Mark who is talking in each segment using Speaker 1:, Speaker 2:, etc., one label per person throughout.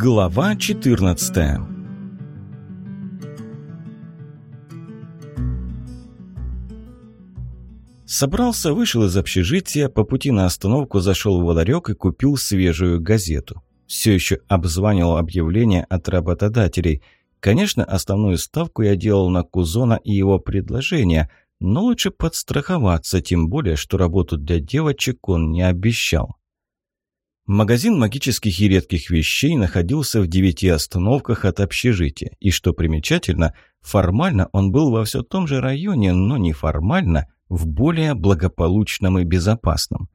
Speaker 1: Глава 14 Собрался, вышел из общежития, по пути на остановку зашел в ларек и купил свежую газету. Все еще обзванивал объявления от работодателей. Конечно, основную ставку я делал на Кузона и его предложения, но лучше подстраховаться, тем более, что работу для девочек он не обещал. Магазин магических и редких вещей находился в девяти остановках от общежития, и, что примечательно, формально он был во все том же районе, но неформально в более благополучном и безопасном.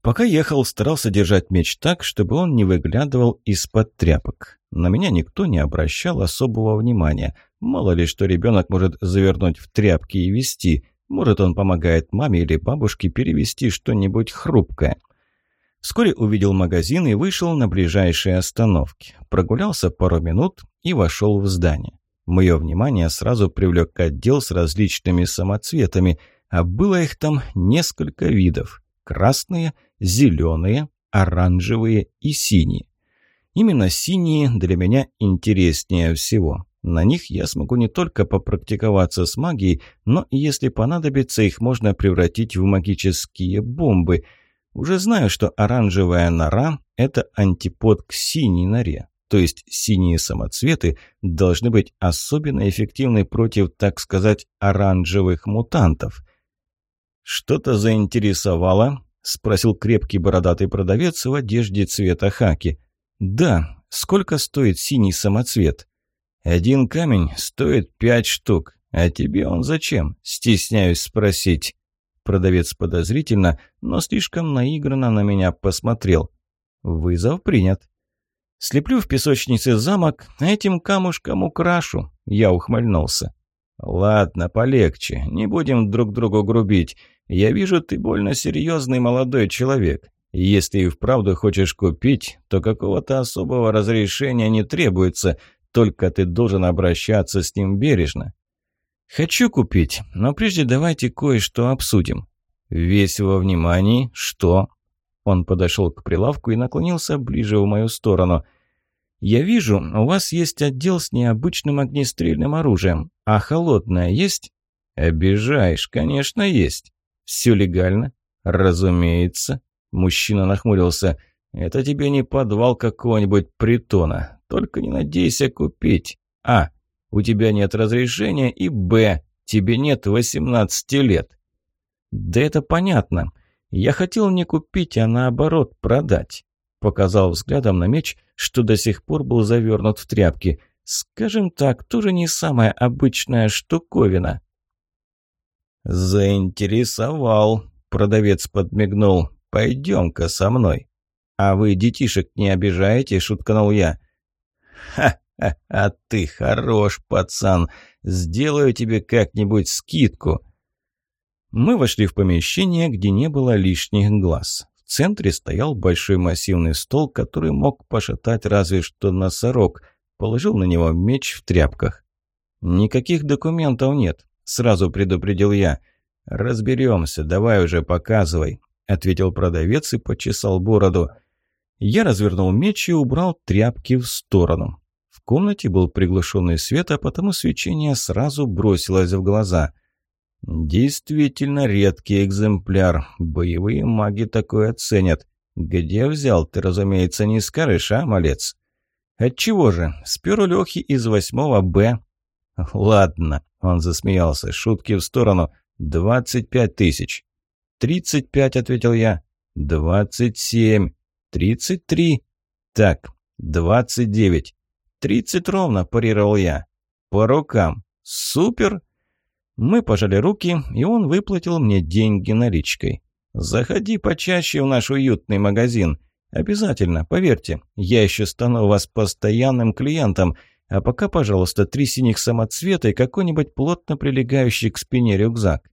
Speaker 1: Пока ехал, старался держать меч так, чтобы он не выглядывал из-под тряпок. На меня никто не обращал особого внимания. Мало ли, что ребенок может завернуть в тряпки и вести. Может, он помогает маме или бабушке перевести что-нибудь хрупкое. Вскоре увидел магазин и вышел на ближайшие остановки. Прогулялся пару минут и вошел в здание. Мое внимание сразу привлек отдел с различными самоцветами, а было их там несколько видов. Красные, зеленые, оранжевые и синие. Именно синие для меня интереснее всего. На них я смогу не только попрактиковаться с магией, но и если понадобится, их можно превратить в магические бомбы – уже знаю, что оранжевая нора – это антипод к синей норе. То есть синие самоцветы должны быть особенно эффективны против, так сказать, оранжевых мутантов. «Что-то заинтересовало?» – спросил крепкий бородатый продавец в одежде цвета хаки. «Да. Сколько стоит синий самоцвет?» «Один камень стоит пять штук. А тебе он зачем?» – стесняюсь спросить. Продавец подозрительно, но слишком наигранно на меня посмотрел. Вызов принят. Слеплю в песочнице замок, этим камушком украшу. Я ухмыльнулся. «Ладно, полегче, не будем друг другу грубить. Я вижу, ты больно серьезный молодой человек. Если и вправду хочешь купить, то какого-то особого разрешения не требуется, только ты должен обращаться с ним бережно. «Хочу купить, но прежде давайте кое-что обсудим». «Весь во внимании. Что?» Он подошел к прилавку и наклонился ближе в мою сторону. «Я вижу, у вас есть отдел с необычным огнестрельным оружием. А холодное есть?» «Обижаешь, конечно, есть. Все легально?» «Разумеется». Мужчина нахмурился. «Это тебе не подвал какого-нибудь притона. Только не надейся купить. А, у тебя нет разрешения, и Б, тебе нет 18 лет. Да это понятно. Я хотел не купить, а наоборот продать. Показал взглядом на меч, что до сих пор был завернут в тряпки. Скажем так, тоже не самая обычная штуковина. «Заинтересовал», — продавец подмигнул. «Пойдем-ка со мной». «А вы детишек не обижаете?» — шутканул я. «Ха! «А ты хорош, пацан! Сделаю тебе как-нибудь скидку!» Мы вошли в помещение, где не было лишних глаз. В центре стоял большой массивный стол, который мог пошатать разве что носорог. Положил на него меч в тряпках. «Никаких документов нет», — сразу предупредил я. «Разберемся, давай уже показывай», — ответил продавец и почесал бороду. Я развернул меч и убрал тряпки в сторону комнате был приглушенный свет, а потому свечение сразу бросилось в глаза. «Действительно редкий экземпляр. Боевые маги такое оценят. Где взял, ты, разумеется, не скажешь, а, малец?» «Отчего же? Спер у Лехи из восьмого Б». «Ладно», — он засмеялся, шутки в сторону. «Двадцать пять тысяч». «Тридцать пять», — ответил я. «Двадцать семь». «Тридцать три». «Так, двадцать девять». «Тридцать ровно», – парировал я. «По рукам. Супер!» Мы пожали руки, и он выплатил мне деньги наличкой. «Заходи почаще в наш уютный магазин. Обязательно, поверьте, я еще стану вас постоянным клиентом. А пока, пожалуйста, три синих самоцвета и какой-нибудь плотно прилегающий к спине рюкзак».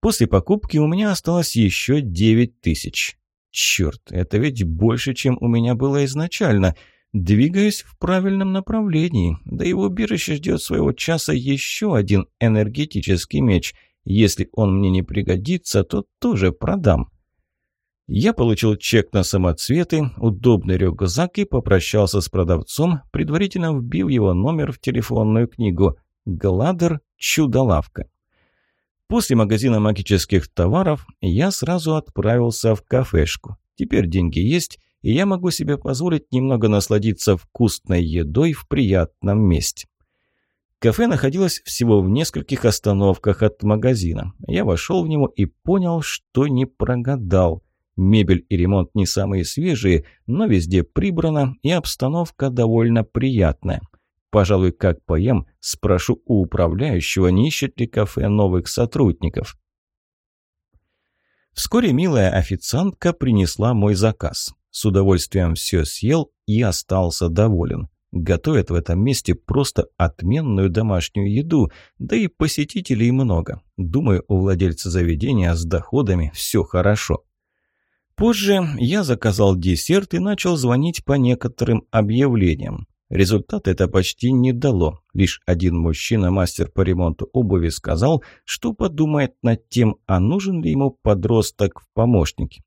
Speaker 1: После покупки у меня осталось еще девять тысяч. Черт, это ведь больше, чем у меня было изначально – Двигаюсь в правильном направлении, да и в убежище ждет своего часа еще один энергетический меч. Если он мне не пригодится, то тоже продам. Я получил чек на самоцветы, удобный рюкзак и попрощался с продавцом, предварительно вбив его номер в телефонную книгу. «Гладер. Чудо-лавка». После магазина магических товаров я сразу отправился в кафешку. Теперь деньги есть, и я могу себе позволить немного насладиться вкусной едой в приятном месте. Кафе находилось всего в нескольких остановках от магазина. Я вошел в него и понял, что не прогадал. Мебель и ремонт не самые свежие, но везде прибрано и обстановка довольно приятная. Пожалуй, как поем, спрошу у управляющего, не ищет ли кафе новых сотрудников. Вскоре милая официантка принесла мой заказ. С удовольствием все съел и остался доволен. Готовят в этом месте просто отменную домашнюю еду, да и посетителей много. Думаю, у владельца заведения с доходами все хорошо. Позже я заказал десерт и начал звонить по некоторым объявлениям. Результат это почти не дало. Лишь один мужчина, мастер по ремонту обуви, сказал, что подумает над тем, а нужен ли ему подросток в помощнике.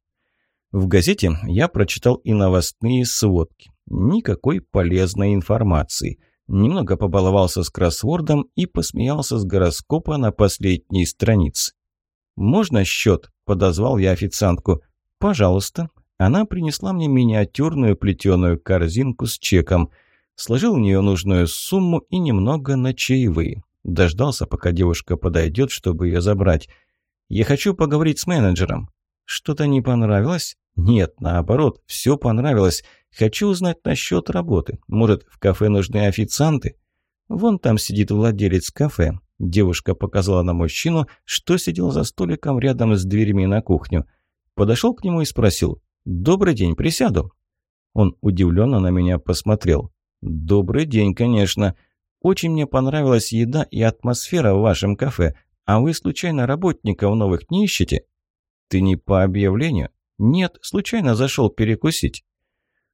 Speaker 1: В газете я прочитал и новостные сводки. Никакой полезной информации. Немного побаловался с кроссвордом и посмеялся с гороскопа на последней странице. «Можно счет?» – подозвал я официантку. «Пожалуйста». Она принесла мне миниатюрную плетеную корзинку с чеком. Сложил в нее нужную сумму и немного на чаевые. Дождался, пока девушка подойдет, чтобы ее забрать. «Я хочу поговорить с менеджером». «Что-то не понравилось?» «Нет, наоборот, все понравилось. Хочу узнать насчет работы. Может, в кафе нужны официанты?» «Вон там сидит владелец кафе». Девушка показала на мужчину, что сидел за столиком рядом с дверями на кухню. Подошел к нему и спросил «Добрый день, присяду». Он удивленно на меня посмотрел. «Добрый день, конечно. Очень мне понравилась еда и атмосфера в вашем кафе. А вы, случайно, работников новых не ищете?» «Ты не по объявлению?» «Нет, случайно зашел перекусить».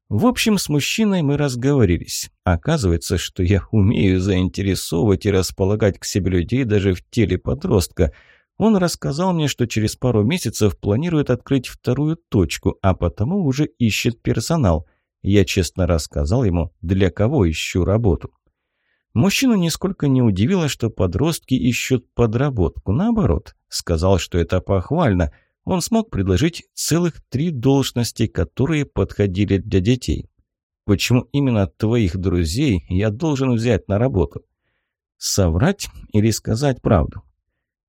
Speaker 1: В общем, с мужчиной мы разговорились. Оказывается, что я умею заинтересовывать и располагать к себе людей даже в теле подростка – он рассказал мне, что через пару месяцев планирует открыть вторую точку, а потому уже ищет персонал. Я честно рассказал ему, для кого ищу работу. Мужчину нисколько не удивило, что подростки ищут подработку. Наоборот, сказал, что это похвально. Он смог предложить целых три должности, которые подходили для детей. Почему именно твоих друзей я должен взять на работу? Соврать или сказать правду?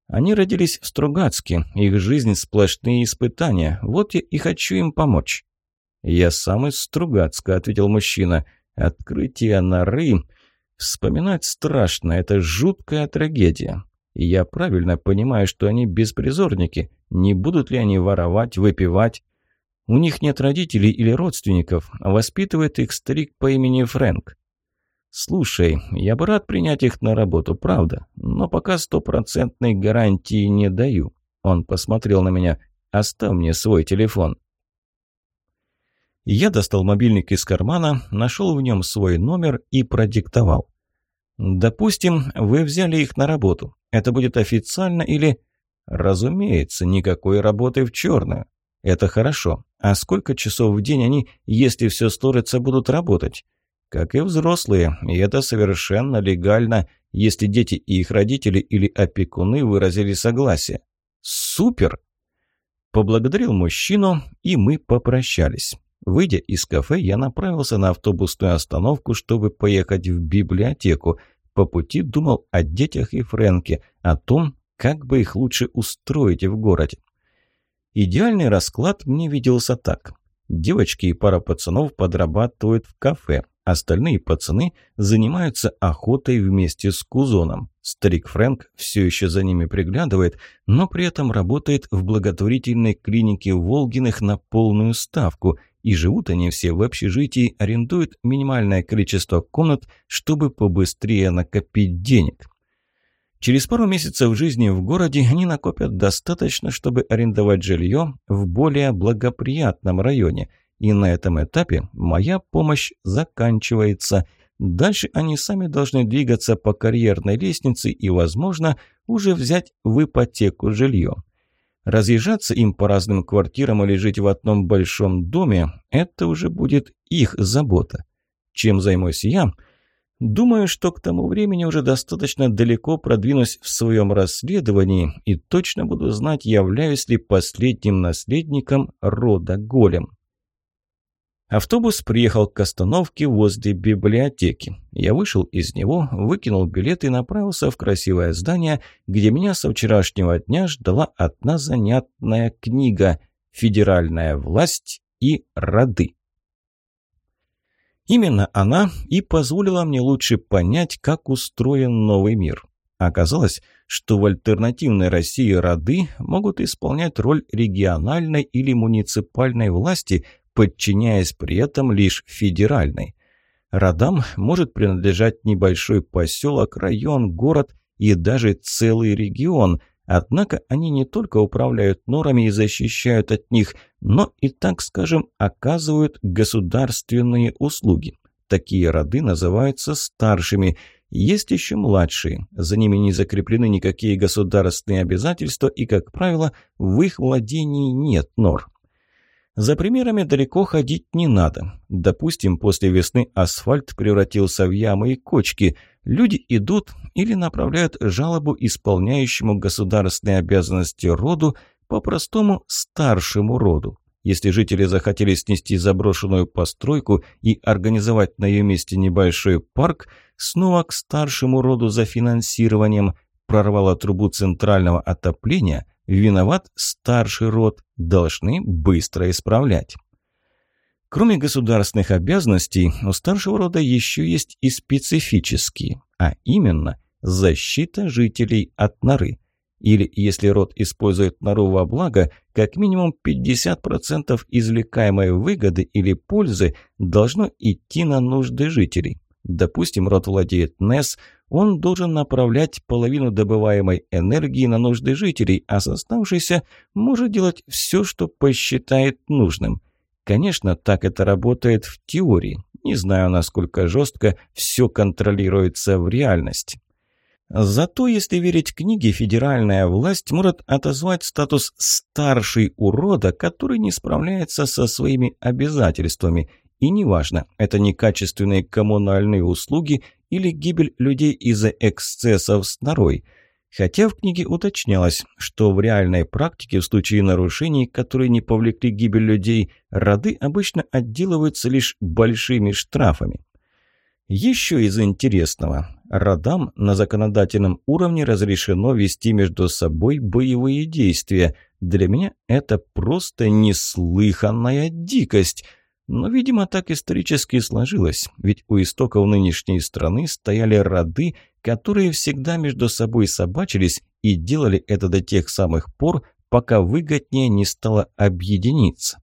Speaker 1: Они родились в Стругацке, их жизнь сплошные испытания, вот я и хочу им помочь». «Я сам из Стругацка», — ответил мужчина. «Открытие норы...» «Вспоминать страшно, это жуткая трагедия. Я правильно понимаю, что они беспризорники. Не будут ли они воровать, выпивать?» «У них нет родителей или родственников, а воспитывает их старик по имени Фрэнк. «Слушай, я бы рад принять их на работу, правда, но пока стопроцентной гарантии не даю». Он посмотрел на меня. «Оставь мне свой телефон». Я достал мобильник из кармана, нашел в нем свой номер и продиктовал. «Допустим, вы взяли их на работу. Это будет официально или...» «Разумеется, никакой работы в черную. Это хорошо. А сколько часов в день они, если все сложится, будут работать?» Как и взрослые, и это совершенно легально, если дети и их родители или опекуны выразили согласие. Супер! Поблагодарил мужчину, и мы попрощались. Выйдя из кафе, я направился на автобусную остановку, чтобы поехать в библиотеку. По пути думал о детях и Фрэнке, о том, как бы их лучше устроить в городе. Идеальный расклад мне виделся так. Девочки и пара пацанов подрабатывают в кафе, Остальные пацаны занимаются охотой вместе с Кузоном. Старик Фрэнк все еще за ними приглядывает, но при этом работает в благотворительной клинике Волгиных на полную ставку, и живут они все в общежитии, арендуют минимальное количество комнат, чтобы побыстрее накопить денег. Через пару месяцев жизни в городе они накопят достаточно, чтобы арендовать жилье в более благоприятном районе – и на этом этапе моя помощь заканчивается. Дальше они сами должны двигаться по карьерной лестнице и, возможно, уже взять в ипотеку жилье. Разъезжаться им по разным квартирам или жить в одном большом доме – это уже будет их забота. Чем займусь я? Думаю, что к тому времени уже достаточно далеко продвинусь в своем расследовании и точно буду знать, являюсь ли последним наследником рода Голем. Автобус приехал к остановке возле библиотеки. Я вышел из него, выкинул билет и направился в красивое здание, где меня со вчерашнего дня ждала одна занятная книга «Федеральная власть и роды». Именно она и позволила мне лучше понять, как устроен новый мир. Оказалось, что в альтернативной России роды могут исполнять роль региональной или муниципальной власти – подчиняясь при этом лишь федеральной. Родам может принадлежать небольшой поселок, район, город и даже целый регион, однако они не только управляют норами и защищают от них, но и, так скажем, оказывают государственные услуги. Такие роды называются старшими. Есть еще младшие. За ними не закреплены никакие государственные обязательства и, как правило, в их владении нет нор. За примерами далеко ходить не надо. Допустим, после весны асфальт превратился в ямы и кочки. Люди идут или направляют жалобу исполняющему государственные обязанности роду, по-простому старшему роду. Если жители захотели снести заброшенную постройку и организовать на ее месте небольшой парк, снова к старшему роду за финансированием прорвало трубу центрального отопления – Виноват старший род, должны быстро исправлять. Кроме государственных обязанностей, у старшего рода еще есть и специфические, а именно защита жителей от норы. Или, если род использует нору во благо, как минимум 50% извлекаемой выгоды или пользы должно идти на нужды жителей. Допустим, род владеет НЭС, он должен направлять половину добываемой энергии на нужды жителей, а с может делать все, что посчитает нужным. Конечно, так это работает в теории. Не знаю, насколько жестко все контролируется в реальности. Зато, если верить книге, федеральная власть может отозвать статус «старший урода», который не справляется со своими обязательствами – и неважно, это некачественные коммунальные услуги или гибель людей из-за эксцессов с норой. Хотя в книге уточнялось, что в реальной практике в случае нарушений, которые не повлекли гибель людей, роды обычно отделываются лишь большими штрафами. Еще из интересного. Родам на законодательном уровне разрешено вести между собой боевые действия. Для меня это просто неслыханная дикость – но, видимо, так исторически сложилось, ведь у истоков нынешней страны стояли роды, которые всегда между собой собачились и делали это до тех самых пор, пока выгоднее не стало объединиться.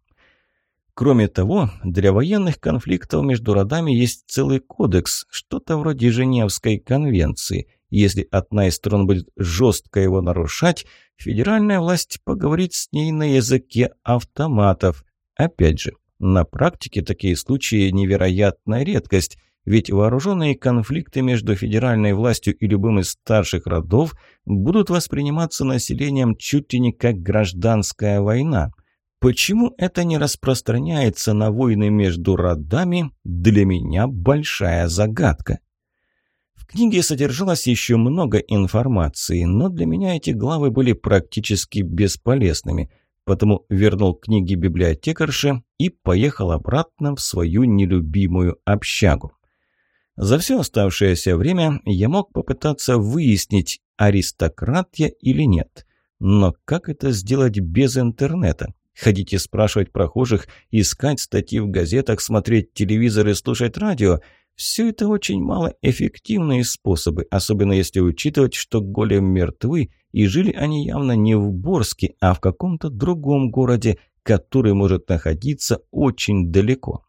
Speaker 1: Кроме того, для военных конфликтов между родами есть целый кодекс, что-то вроде Женевской конвенции. Если одна из сторон будет жестко его нарушать, федеральная власть поговорит с ней на языке автоматов. Опять же, на практике такие случаи невероятная редкость, ведь вооруженные конфликты между федеральной властью и любым из старших родов будут восприниматься населением чуть ли не как гражданская война. Почему это не распространяется на войны между родами, для меня большая загадка. В книге содержалось еще много информации, но для меня эти главы были практически бесполезными – потому вернул книги библиотекарше и поехал обратно в свою нелюбимую общагу. За все оставшееся время я мог попытаться выяснить, аристократ я или нет. Но как это сделать без интернета? Ходить и спрашивать прохожих, искать статьи в газетах, смотреть телевизор и слушать радио – все это очень малоэффективные способы, особенно если учитывать, что голем мертвы, и жили они явно не в Борске, а в каком-то другом городе, который может находиться очень далеко.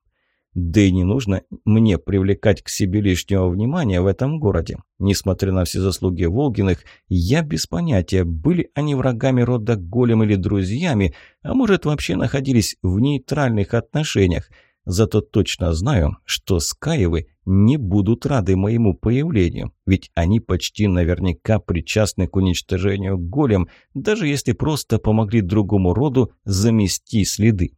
Speaker 1: Да и не нужно мне привлекать к себе лишнего внимания в этом городе. Несмотря на все заслуги Волгиных, я без понятия, были они врагами рода Голем или друзьями, а может вообще находились в нейтральных отношениях. Зато точно знаю, что Скаевы не будут рады моему появлению, ведь они почти наверняка причастны к уничтожению голем, даже если просто помогли другому роду замести следы.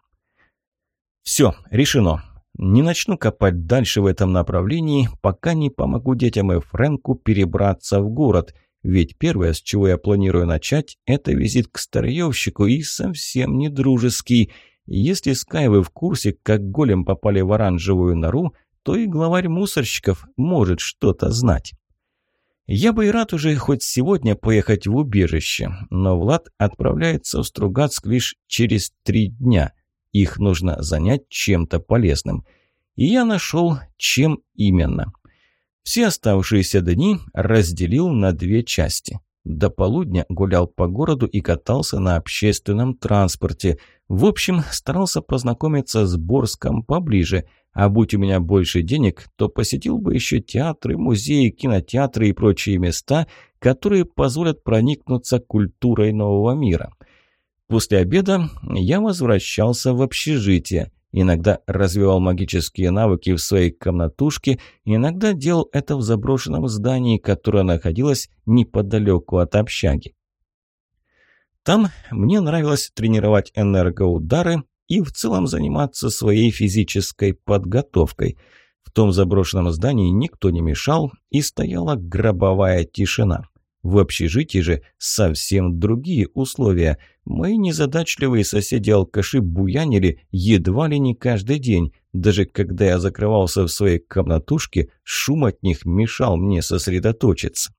Speaker 1: Все, решено. Не начну копать дальше в этом направлении, пока не помогу детям и Фрэнку перебраться в город, ведь первое, с чего я планирую начать, это визит к старьевщику и совсем не дружеский. Если Скайвы в курсе, как голем попали в оранжевую нору, то и главарь мусорщиков может что-то знать. Я бы и рад уже хоть сегодня поехать в убежище, но Влад отправляется в Стругацк лишь через три дня – их нужно занять чем-то полезным. И я нашел, чем именно. Все оставшиеся дни разделил на две части. До полудня гулял по городу и катался на общественном транспорте. В общем, старался познакомиться с Борском поближе, а будь у меня больше денег, то посетил бы еще театры, музеи, кинотеатры и прочие места, которые позволят проникнуться культурой нового мира. После обеда я возвращался в общежитие. Иногда развивал магические навыки в своей комнатушке, иногда делал это в заброшенном здании, которое находилось неподалеку от общаги. Там мне нравилось тренировать энергоудары и в целом заниматься своей физической подготовкой. В том заброшенном здании никто не мешал, и стояла гробовая тишина. В общежитии же совсем другие условия. Мои незадачливые соседи-алкаши буянили едва ли не каждый день. Даже когда я закрывался в своей комнатушке, шум от них мешал мне сосредоточиться.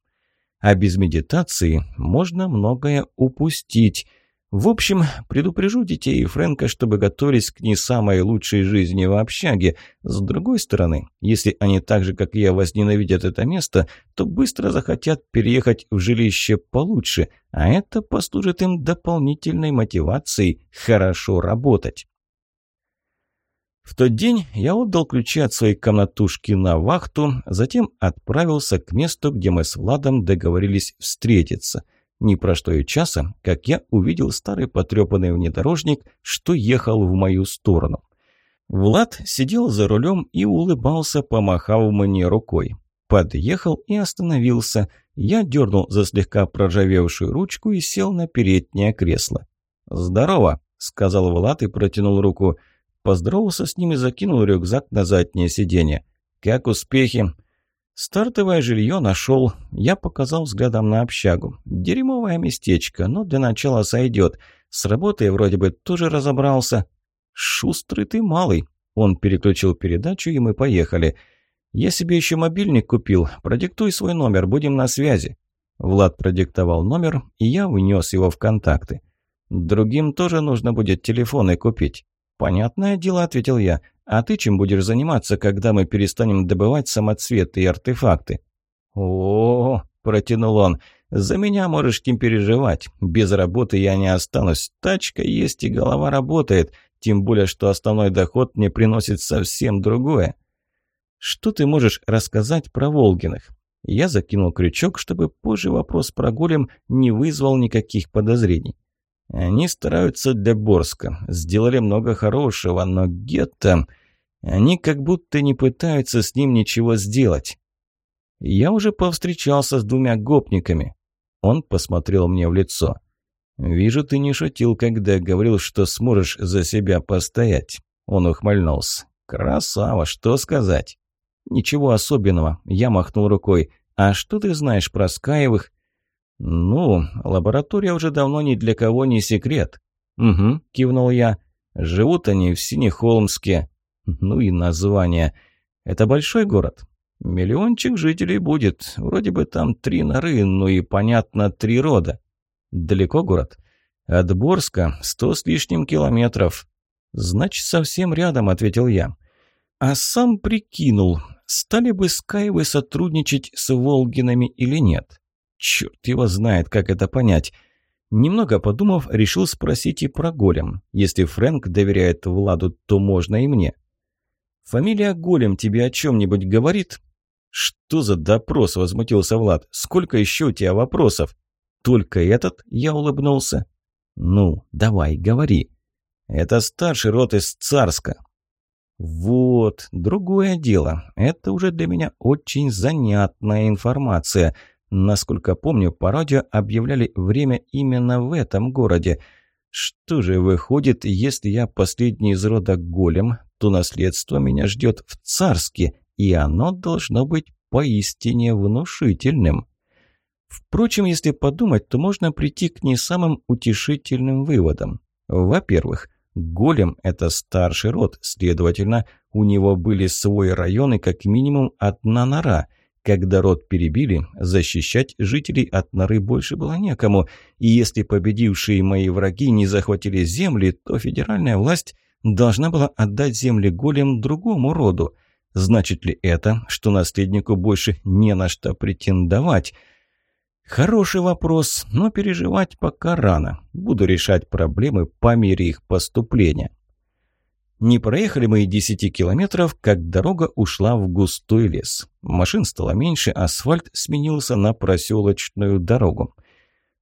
Speaker 1: А без медитации можно многое упустить. В общем, предупрежу детей и Фрэнка, чтобы готовились к не самой лучшей жизни в общаге. С другой стороны, если они так же, как и я, возненавидят это место, то быстро захотят переехать в жилище получше, а это послужит им дополнительной мотивацией хорошо работать. В тот день я отдал ключи от своей комнатушки на вахту, затем отправился к месту, где мы с Владом договорились встретиться – не прошло и часа, как я увидел старый потрепанный внедорожник, что ехал в мою сторону. Влад сидел за рулем и улыбался, помахав мне рукой. Подъехал и остановился. Я дернул за слегка проржавевшую ручку и сел на переднее кресло. «Здорово», — сказал Влад и протянул руку. Поздоровался с ним и закинул рюкзак на заднее сиденье. «Как успехи?» Стартовое жилье нашел. Я показал взглядом на общагу. Дерьмовое местечко, но для начала сойдет. С работой вроде бы тоже разобрался. Шустрый ты малый. Он переключил передачу, и мы поехали. Я себе еще мобильник купил. Продиктуй свой номер, будем на связи. Влад продиктовал номер, и я внес его в контакты. Другим тоже нужно будет телефоны купить. «Понятное дело», — ответил я. А ты чем будешь заниматься, когда мы перестанем добывать самоцветы и артефакты?» «О, -о, -о протянул он, — «за меня можешь не переживать. Без работы я не останусь. Тачка есть и голова работает. Тем более, что основной доход мне приносит совсем другое». «Что ты можешь рассказать про Волгиных?» Я закинул крючок, чтобы позже вопрос про голем не вызвал никаких подозрений. Они стараются для Борска, сделали много хорошего, но гетто... Они как будто не пытаются с ним ничего сделать. Я уже повстречался с двумя гопниками. Он посмотрел мне в лицо. «Вижу, ты не шутил, когда говорил, что сможешь за себя постоять». Он ухмыльнулся. «Красава, что сказать?» «Ничего особенного», — я махнул рукой. «А что ты знаешь про Скаевых?» «Ну, лаборатория уже давно ни для кого не секрет». «Угу», – кивнул я. «Живут они в Синехолмске». «Ну и название. Это большой город?» «Миллиончик жителей будет. Вроде бы там три норы, ну и, понятно, три рода». «Далеко город?» «От Борска сто с лишним километров». «Значит, совсем рядом», – ответил я. А сам прикинул, стали бы Скайвы сотрудничать с Волгинами или нет. Черт его знает, как это понять. Немного подумав, решил спросить и про Голем. Если Фрэнк доверяет Владу, то можно и мне. «Фамилия Голем тебе о чем-нибудь говорит?» «Что за допрос?» – возмутился Влад. «Сколько еще у тебя вопросов?» «Только этот?» – я улыбнулся. «Ну, давай, говори». «Это старший род из Царска». Вот, другое дело. Это уже для меня очень занятная информация. Насколько помню, по радио объявляли время именно в этом городе. Что же выходит, если я последний из рода голем, то наследство меня ждет в царске, и оно должно быть поистине внушительным. Впрочем, если подумать, то можно прийти к не самым утешительным выводам. Во-первых, голем – это старший род, следовательно, у него были свой район и как минимум одна нора. Когда род перебили, защищать жителей от норы больше было некому, и если победившие мои враги не захватили земли, то федеральная власть должна была отдать земли голем другому роду. Значит ли это, что наследнику больше не на что претендовать – Хороший вопрос, но переживать пока рано. Буду решать проблемы по мере их поступления. Не проехали мы и десяти километров, как дорога ушла в густой лес. Машин стало меньше, асфальт сменился на проселочную дорогу.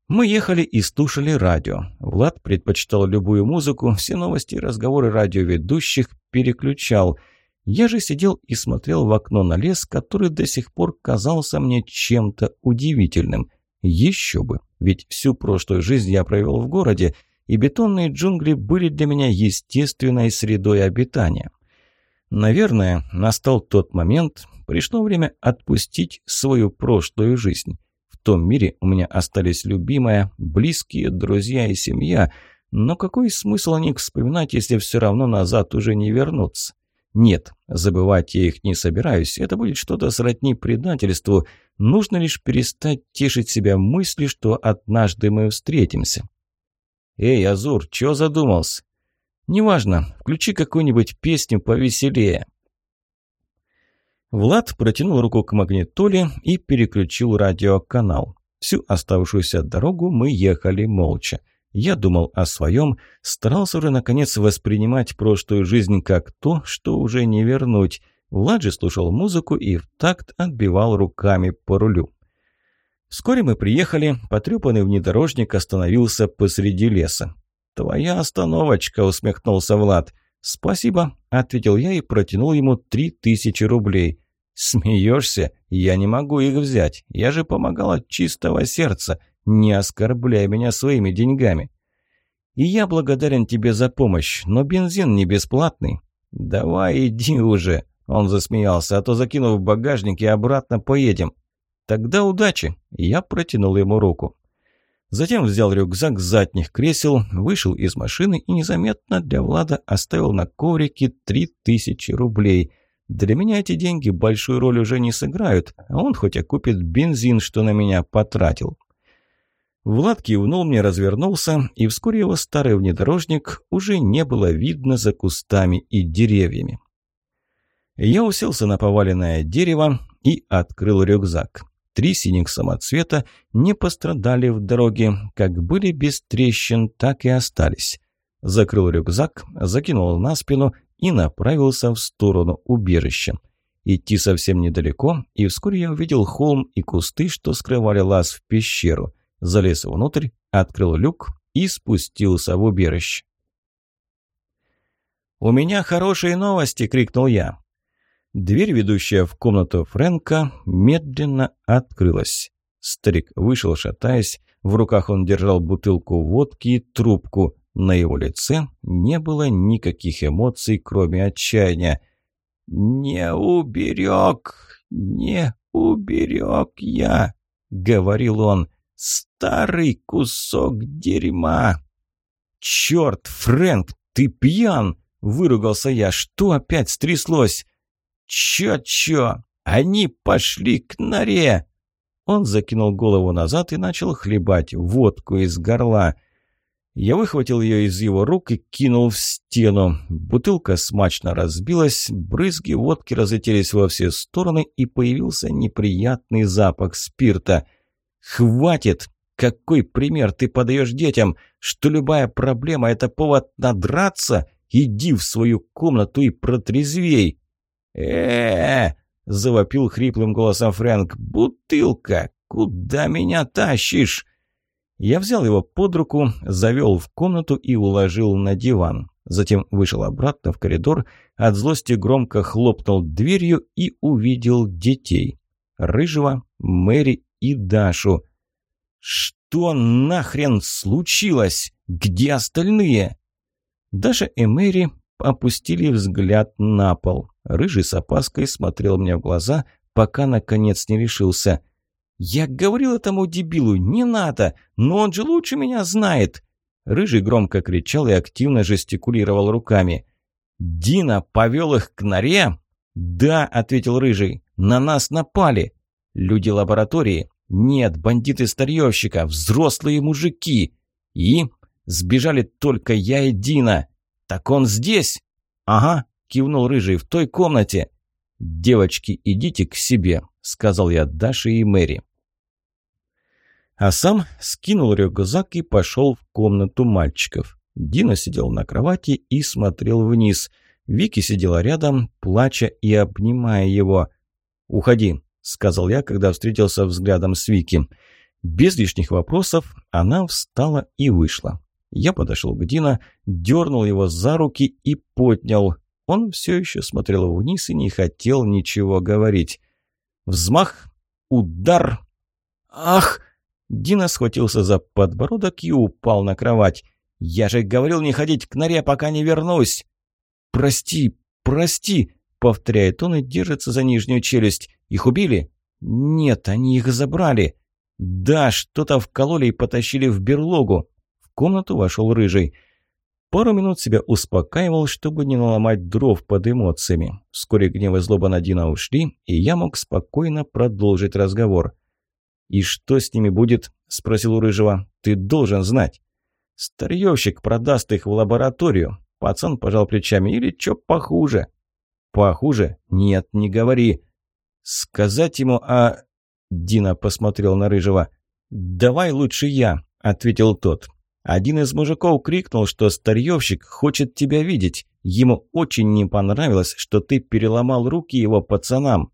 Speaker 1: Мы ехали и слушали радио. Влад предпочитал любую музыку, все новости и разговоры радиоведущих переключал. Я же сидел и смотрел в окно на лес, который до сих пор казался мне чем-то удивительным. Еще бы, ведь всю прошлую жизнь я провел в городе, и бетонные джунгли были для меня естественной средой обитания. Наверное, настал тот момент, пришло время отпустить свою прошлую жизнь. В том мире у меня остались любимая, близкие, друзья и семья, но какой смысл о них вспоминать, если все равно назад уже не вернуться? Нет, забывать я их не собираюсь, это будет что-то сродни предательству. Нужно лишь перестать тешить себя мыслью, что однажды мы встретимся. «Эй, Азур, чё задумался?» «Неважно, включи какую-нибудь песню повеселее». Влад протянул руку к магнитоле и переключил радиоканал. Всю оставшуюся дорогу мы ехали молча. Я думал о своем, старался уже наконец воспринимать прошлую жизнь как то, что уже не вернуть. Влад же слушал музыку и в такт отбивал руками по рулю. Вскоре мы приехали, потрепанный внедорожник остановился посреди леса. «Твоя остановочка», — усмехнулся Влад. «Спасибо», — ответил я и протянул ему три тысячи рублей. «Смеешься? Я не могу их взять. Я же помогал от чистого сердца. Не оскорбляй меня своими деньгами. И я благодарен тебе за помощь, но бензин не бесплатный. Давай иди уже, он засмеялся, а то закину в багажник и обратно поедем. Тогда удачи. Я протянул ему руку. Затем взял рюкзак с задних кресел, вышел из машины и незаметно для Влада оставил на коврике три тысячи рублей. Для меня эти деньги большую роль уже не сыграют, а он хоть окупит бензин, что на меня потратил. Влад кивнул мне, развернулся, и вскоре его старый внедорожник уже не было видно за кустами и деревьями. Я уселся на поваленное дерево и открыл рюкзак. Три синих самоцвета не пострадали в дороге, как были без трещин, так и остались. Закрыл рюкзак, закинул на спину и направился в сторону убежища. Идти совсем недалеко, и вскоре я увидел холм и кусты, что скрывали лаз в пещеру – залез внутрь, открыл люк и спустился в убежище. «У меня хорошие новости!» – крикнул я. Дверь, ведущая в комнату Фрэнка, медленно открылась. Старик вышел, шатаясь. В руках он держал бутылку водки и трубку. На его лице не было никаких эмоций, кроме отчаяния. «Не уберег, не уберег я», — говорил он. Старый кусок дерьма. «Черт, Фрэнк, ты пьян!» – выругался я. «Что опять стряслось?» «Чё-чё? Они пошли к норе!» Он закинул голову назад и начал хлебать водку из горла. Я выхватил ее из его рук и кинул в стену. Бутылка смачно разбилась, брызги водки разлетелись во все стороны, и появился неприятный запах спирта. «Хватит! Какой пример ты подаешь детям? Что любая проблема – это повод надраться? Иди в свою комнату и протрезвей!» Э завопил хриплым голосом Фрэнк. «Бутылка! Куда меня тащишь?» Я взял его под руку, завел в комнату и уложил на диван. затем вышел обратно в коридор, от злости громко хлопнул дверью и увидел детей. Рыжего, Мэри и Дашу. «Что нахрен случилось? Где остальные?» Даша и Мэри опустили взгляд на пол. Рыжий с опаской смотрел мне в глаза, пока наконец не решился. «Я говорил этому дебилу, не надо, но он же лучше меня знает!» Рыжий громко кричал и активно жестикулировал руками. «Дина повел их к норе?» «Да», — ответил Рыжий, — «на нас напали». «Люди лаборатории?» «Нет, бандиты старьевщика, взрослые мужики». «И?» «Сбежали только я и Дина». «Так он здесь?» «Ага», — кивнул Рыжий, — «в той комнате». «Девочки, идите к себе», — сказал я Даше и Мэри. А сам скинул рюкзак и пошел в комнату мальчиков. Дина сидел на кровати и смотрел вниз. Вики сидела рядом, плача и обнимая его. «Уходи», — сказал я, когда встретился взглядом с Вики. Без лишних вопросов она встала и вышла. Я подошел к Дина, дернул его за руки и поднял. Он все еще смотрел вниз и не хотел ничего говорить. Взмах, удар. «Ах!» Дина схватился за подбородок и упал на кровать. «Я же говорил не ходить к норе, пока не вернусь!» «Прости, прости!» — повторяет он и держится за нижнюю челюсть. «Их убили?» «Нет, они их забрали!» «Да, что-то вкололи и потащили в берлогу!» Комнату вошел Рыжий. Пару минут себя успокаивал, чтобы не наломать дров под эмоциями. Вскоре гнев и злоба на Дина ушли, и я мог спокойно продолжить разговор. «И что с ними будет?» – спросил у Рыжего. «Ты должен знать». «Старьевщик продаст их в лабораторию». Пацан пожал плечами. «Или что похуже?» «Похуже? Нет, не говори». «Сказать ему о...» Дина посмотрел на Рыжего. «Давай лучше я», – ответил тот. «Один из мужиков крикнул, что старьевщик хочет тебя видеть. Ему очень не понравилось, что ты переломал руки его пацанам».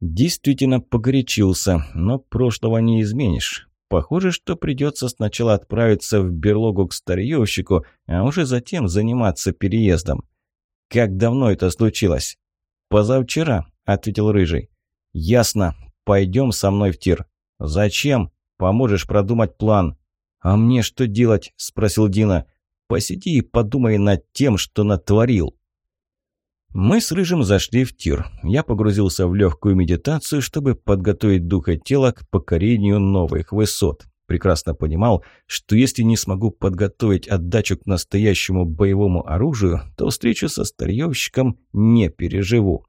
Speaker 1: Действительно погорячился, но прошлого не изменишь. Похоже, что придется сначала отправиться в берлогу к старьевщику, а уже затем заниматься переездом. «Как давно это случилось?» «Позавчера», — ответил Рыжий. «Ясно. Пойдем со мной в тир». «Зачем? Поможешь продумать план». «А мне что делать?» – спросил Дина. «Посиди и подумай над тем, что натворил». Мы с Рыжим зашли в тир. Я погрузился в легкую медитацию, чтобы подготовить дух и тело к покорению новых высот. Прекрасно понимал, что если не смогу подготовить отдачу к настоящему боевому оружию, то встречу со старьевщиком не переживу.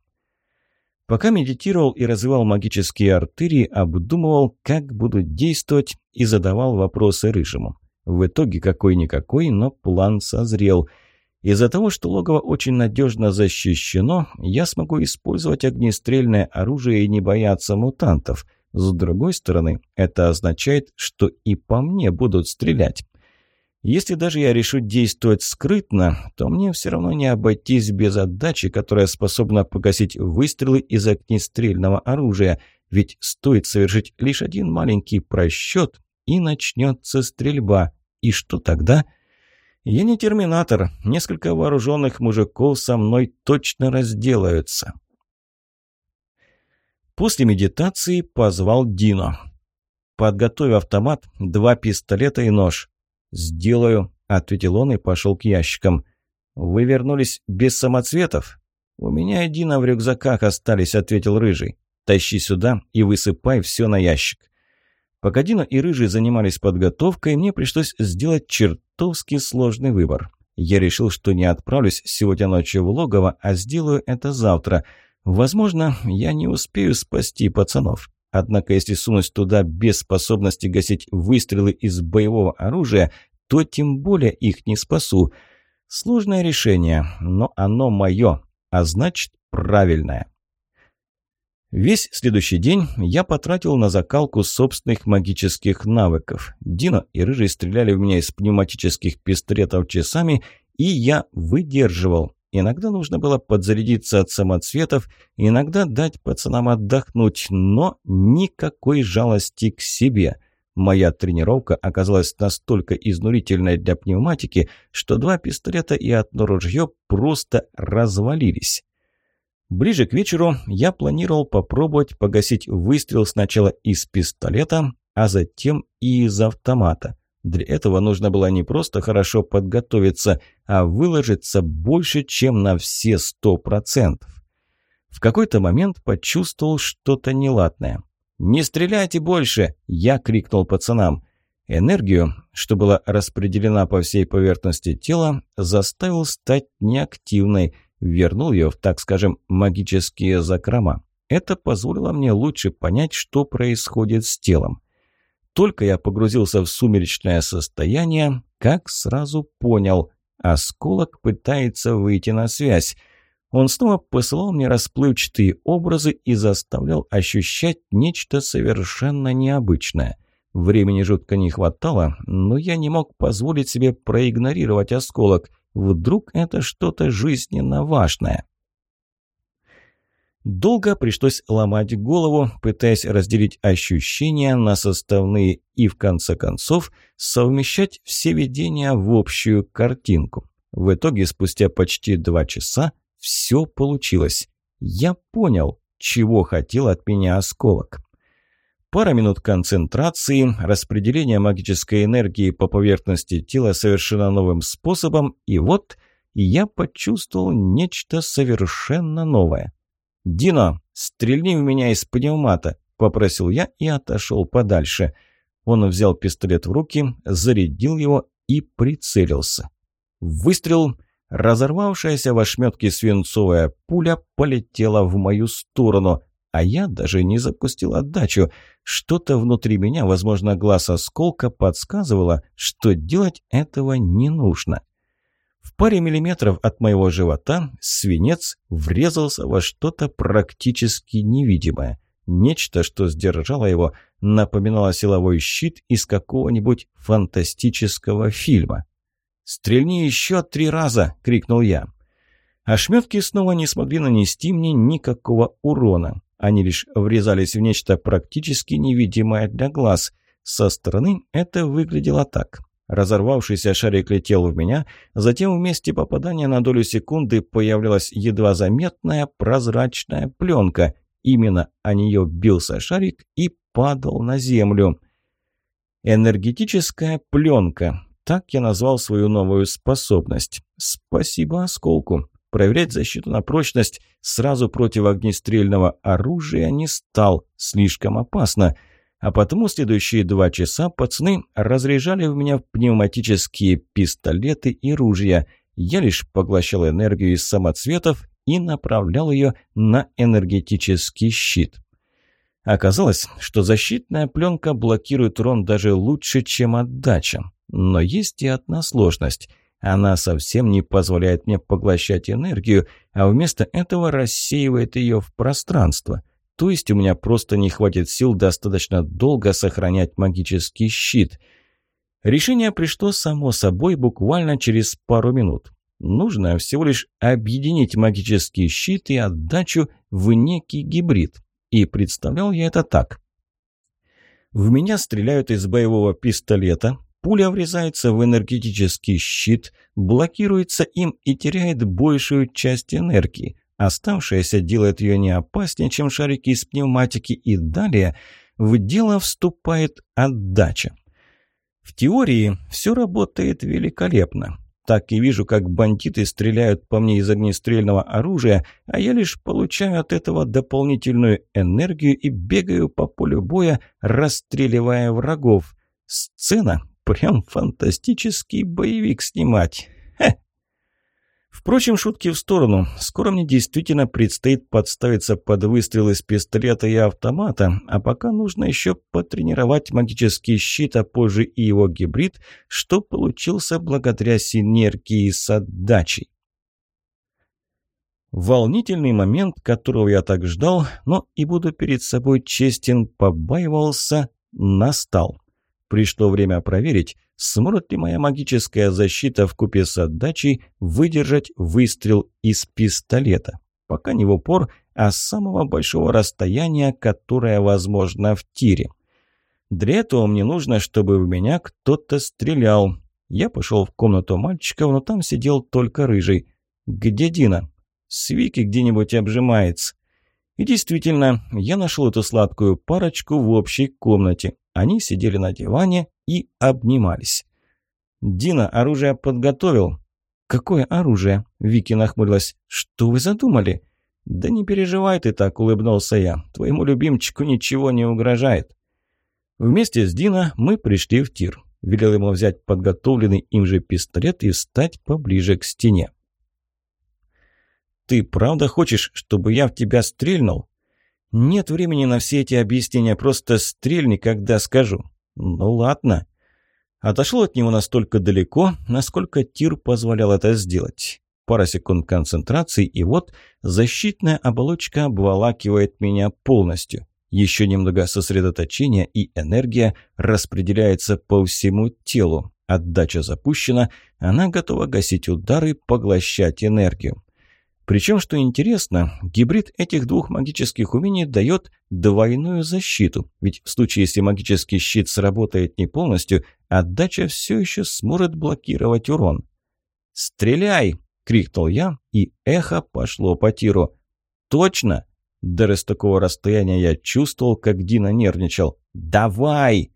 Speaker 1: Пока медитировал и развивал магические артерии, обдумывал, как буду действовать и задавал вопросы Рыжему. В итоге какой-никакой, но план созрел – из-за того, что логово очень надежно защищено, я смогу использовать огнестрельное оружие и не бояться мутантов. С другой стороны, это означает, что и по мне будут стрелять. Если даже я решу действовать скрытно, то мне все равно не обойтись без отдачи, которая способна погасить выстрелы из огнестрельного оружия, ведь стоит совершить лишь один маленький просчет, и начнется стрельба. И что тогда – я не терминатор. Несколько вооруженных мужиков со мной точно разделаются. После медитации позвал Дино. «Подготовь автомат, два пистолета и нож». «Сделаю», — ответил он и пошел к ящикам. «Вы вернулись без самоцветов?» «У меня Дина в рюкзаках остались», — ответил Рыжий. «Тащи сюда и высыпай все на ящик». Пока Дина и Рыжий занимались подготовкой, мне пришлось сделать чертовски сложный выбор. Я решил, что не отправлюсь сегодня ночью в логово, а сделаю это завтра. Возможно, я не успею спасти пацанов. Однако, если сунусь туда без способности гасить выстрелы из боевого оружия, то тем более их не спасу. Сложное решение, но оно мое, а значит правильное. Весь следующий день я потратил на закалку собственных магических навыков. Дино и Рыжий стреляли в меня из пневматических пистолетов часами, и я выдерживал. Иногда нужно было подзарядиться от самоцветов, иногда дать пацанам отдохнуть, но никакой жалости к себе. Моя тренировка оказалась настолько изнурительной для пневматики, что два пистолета и одно ружье просто развалились. Ближе к вечеру я планировал попробовать погасить выстрел сначала из пистолета, а затем и из автомата. Для этого нужно было не просто хорошо подготовиться, а выложиться больше, чем на все сто процентов. В какой-то момент почувствовал что-то неладное. «Не стреляйте больше!» – я крикнул пацанам. Энергию, что была распределена по всей поверхности тела, заставил стать неактивной, вернул ее в, так скажем, магические закрома. Это позволило мне лучше понять, что происходит с телом. Только я погрузился в сумеречное состояние, как сразу понял – осколок пытается выйти на связь – он снова посылал мне расплывчатые образы и заставлял ощущать нечто совершенно необычное. Времени жутко не хватало, но я не мог позволить себе проигнорировать осколок. Вдруг это что-то жизненно важное. Долго пришлось ломать голову, пытаясь разделить ощущения на составные и, в конце концов, совмещать все видения в общую картинку. В итоге, спустя почти два часа, все получилось. Я понял, чего хотел от меня осколок. Пара минут концентрации, распределение магической энергии по поверхности тела совершенно новым способом, и вот я почувствовал нечто совершенно новое. «Дино, стрельни в меня из пневмата», – попросил я и отошел подальше. Он взял пистолет в руки, зарядил его и прицелился. Выстрел – Разорвавшаяся в ошметке свинцовая пуля полетела в мою сторону, а я даже не запустил отдачу. Что-то внутри меня, возможно, глаз осколка, подсказывало, что делать этого не нужно. В паре миллиметров от моего живота свинец врезался во что-то практически невидимое. Нечто, что сдержало его, напоминало силовой щит из какого-нибудь фантастического фильма. «Стрельни еще три раза!» – крикнул я. Ошметки снова не смогли нанести мне никакого урона. Они лишь врезались в нечто практически невидимое для глаз. Со стороны это выглядело так. Разорвавшийся шарик летел в меня, затем в месте попадания на долю секунды появлялась едва заметная прозрачная пленка. Именно о нее бился шарик и падал на землю. Энергетическая пленка. Так я назвал свою новую способность. Спасибо осколку. Проверять защиту на прочность сразу против огнестрельного оружия не стал. Слишком опасно. А потому следующие два часа пацаны разряжали в меня пневматические пистолеты и ружья. Я лишь поглощал энергию из самоцветов и направлял ее на энергетический щит. Оказалось, что защитная пленка блокирует урон даже лучше, чем отдача. Но есть и одна сложность. Она совсем не позволяет мне поглощать энергию, а вместо этого рассеивает ее в пространство. То есть у меня просто не хватит сил достаточно долго сохранять магический щит. Решение пришло само собой буквально через пару минут. Нужно всего лишь объединить магический щит и отдачу в некий гибрид. И представлял я это так. В меня стреляют из боевого пистолета, Пуля врезается в энергетический щит, блокируется им и теряет большую часть энергии. Оставшаяся делает ее не опаснее, чем шарики из пневматики, и далее в дело вступает отдача. В теории все работает великолепно. Так и вижу, как бандиты стреляют по мне из огнестрельного оружия, а я лишь получаю от этого дополнительную энергию и бегаю по полю боя, расстреливая врагов. Сцена Прям фантастический боевик снимать. Хе. Впрочем, шутки в сторону. Скоро мне действительно предстоит подставиться под выстрел из пистолета и автомата, а пока нужно еще потренировать магический щит, а позже и его гибрид, что получился благодаря синергии с отдачей. Волнительный момент, которого я так ждал, но и буду перед собой честен, побаивался, настал. Пришло время проверить, сможет ли моя магическая защита в купе с отдачей выдержать выстрел из пистолета. Пока не в упор, а с самого большого расстояния, которое возможно в тире. Для этого мне нужно, чтобы в меня кто-то стрелял. Я пошел в комнату мальчиков, но там сидел только рыжий. Где Дина? С где-нибудь обжимается. И действительно, я нашел эту сладкую парочку в общей комнате. Они сидели на диване и обнимались. «Дина оружие подготовил». «Какое оружие?» – Вики нахмурилась. «Что вы задумали?» «Да не переживай ты так», – улыбнулся я. «Твоему любимчику ничего не угрожает». Вместе с Дина мы пришли в тир. Велел ему взять подготовленный им же пистолет и встать поближе к стене. «Ты правда хочешь, чтобы я в тебя стрельнул?» «Нет времени на все эти объяснения, просто стрельни, когда скажу». «Ну ладно». Отошел от него настолько далеко, насколько тир позволял это сделать. Пара секунд концентрации, и вот защитная оболочка обволакивает меня полностью. Еще немного сосредоточения, и энергия распределяется по всему телу. Отдача запущена, она готова гасить удары, поглощать энергию. Причем, что интересно, гибрид этих двух магических умений дает двойную защиту, ведь в случае, если магический щит сработает не полностью, отдача все еще сможет блокировать урон. «Стреляй!» – крикнул я, и эхо пошло по тиру. «Точно!» Даже с такого расстояния я чувствовал, как Дина нервничал. «Давай!»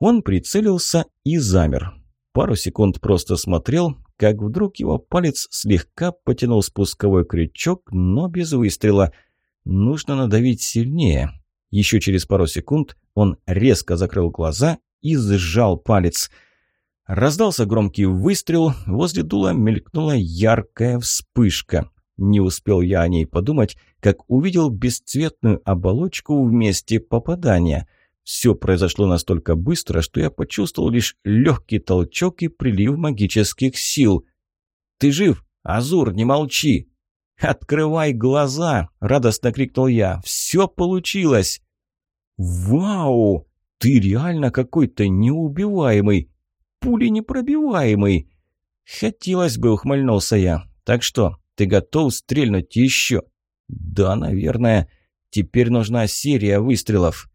Speaker 1: Он прицелился и замер. Пару секунд просто смотрел, как вдруг его палец слегка потянул спусковой крючок, но без выстрела. Нужно надавить сильнее. Еще через пару секунд он резко закрыл глаза и сжал палец. Раздался громкий выстрел, возле дула мелькнула яркая вспышка. Не успел я о ней подумать, как увидел бесцветную оболочку в месте попадания – все произошло настолько быстро, что я почувствовал лишь легкий толчок и прилив магических сил. «Ты жив? Азур, не молчи!» «Открывай глаза!» – радостно крикнул я. «Все получилось!» «Вау! Ты реально какой-то неубиваемый! Пули непробиваемый!» «Хотелось бы», – ухмыльнулся я. «Так что, ты готов стрельнуть еще?» «Да, наверное. Теперь нужна серия выстрелов».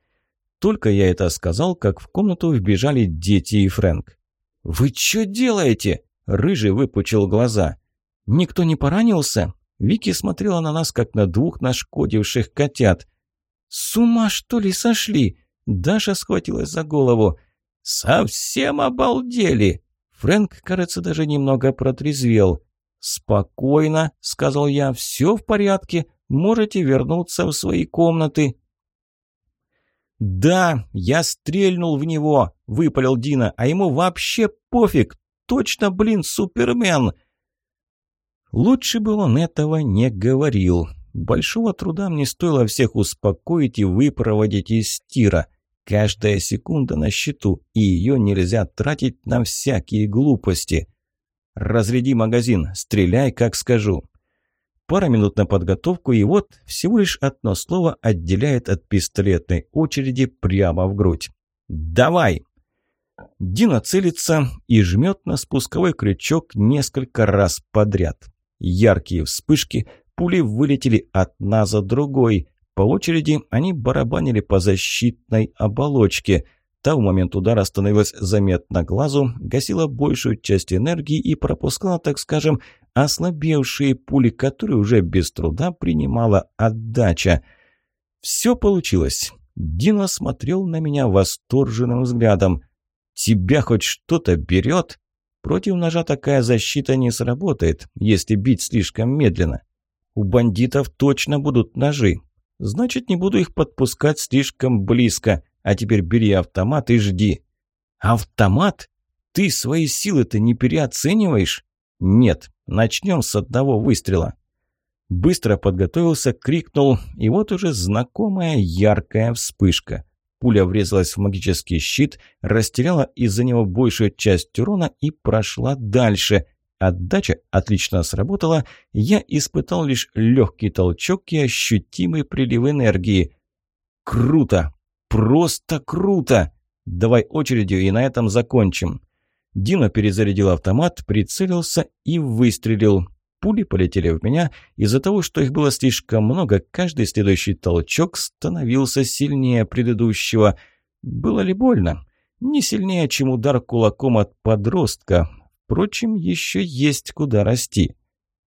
Speaker 1: Только я это сказал, как в комнату вбежали дети и Фрэнк. «Вы что делаете?» Рыжий выпучил глаза. «Никто не поранился?» Вики смотрела на нас, как на двух нашкодивших котят. «С ума, что ли, сошли?» Даша схватилась за голову. «Совсем обалдели!» Фрэнк, кажется, даже немного протрезвел. «Спокойно», — сказал я, — «все в порядке. Можете вернуться в свои комнаты». «Да, я стрельнул в него», – выпалил Дина, – «а ему вообще пофиг. Точно, блин, супермен». Лучше бы он этого не говорил. Большого труда мне стоило всех успокоить и выпроводить из тира. Каждая секунда на счету, и ее нельзя тратить на всякие глупости. «Разряди магазин, стреляй, как скажу». Пара минут на подготовку, и вот всего лишь одно слово отделяет от пистолетной очереди прямо в грудь. «Давай!» Дина целится и жмет на спусковой крючок несколько раз подряд. Яркие вспышки, пули вылетели одна за другой. По очереди они барабанили по защитной оболочке – Та в момент удара становилась заметна глазу, гасила большую часть энергии и пропускала, так скажем, ослабевшие пули, которые уже без труда принимала отдача. Все получилось. Дина смотрел на меня восторженным взглядом. «Тебя хоть что-то берет?» Против ножа такая защита не сработает, если бить слишком медленно. У бандитов точно будут ножи. Значит, не буду их подпускать слишком близко. А теперь бери автомат и жди». «Автомат? Ты свои силы-то не переоцениваешь?» «Нет, начнем с одного выстрела». Быстро подготовился, крикнул, и вот уже знакомая яркая вспышка. Пуля врезалась в магический щит, растеряла из-за него большую часть урона и прошла дальше. Отдача отлично сработала, я испытал лишь легкий толчок и ощутимый прилив энергии. «Круто! Просто круто! Давай очередью и на этом закончим». Дина перезарядил автомат, прицелился и выстрелил. Пули полетели в меня. Из-за того, что их было слишком много, каждый следующий толчок становился сильнее предыдущего. Было ли больно? Не сильнее, чем удар кулаком от подростка. Впрочем, еще есть куда расти.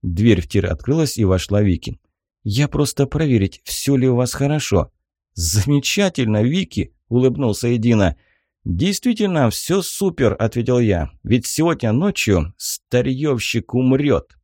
Speaker 1: Дверь в тир открылась, и вошла Вики. «Я просто проверить, все ли у вас хорошо». «Замечательно, Вики!» – улыбнулся Едина. «Действительно, все супер», – ответил я. «Ведь сегодня ночью старьевщик умрет».